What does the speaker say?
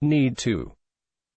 need to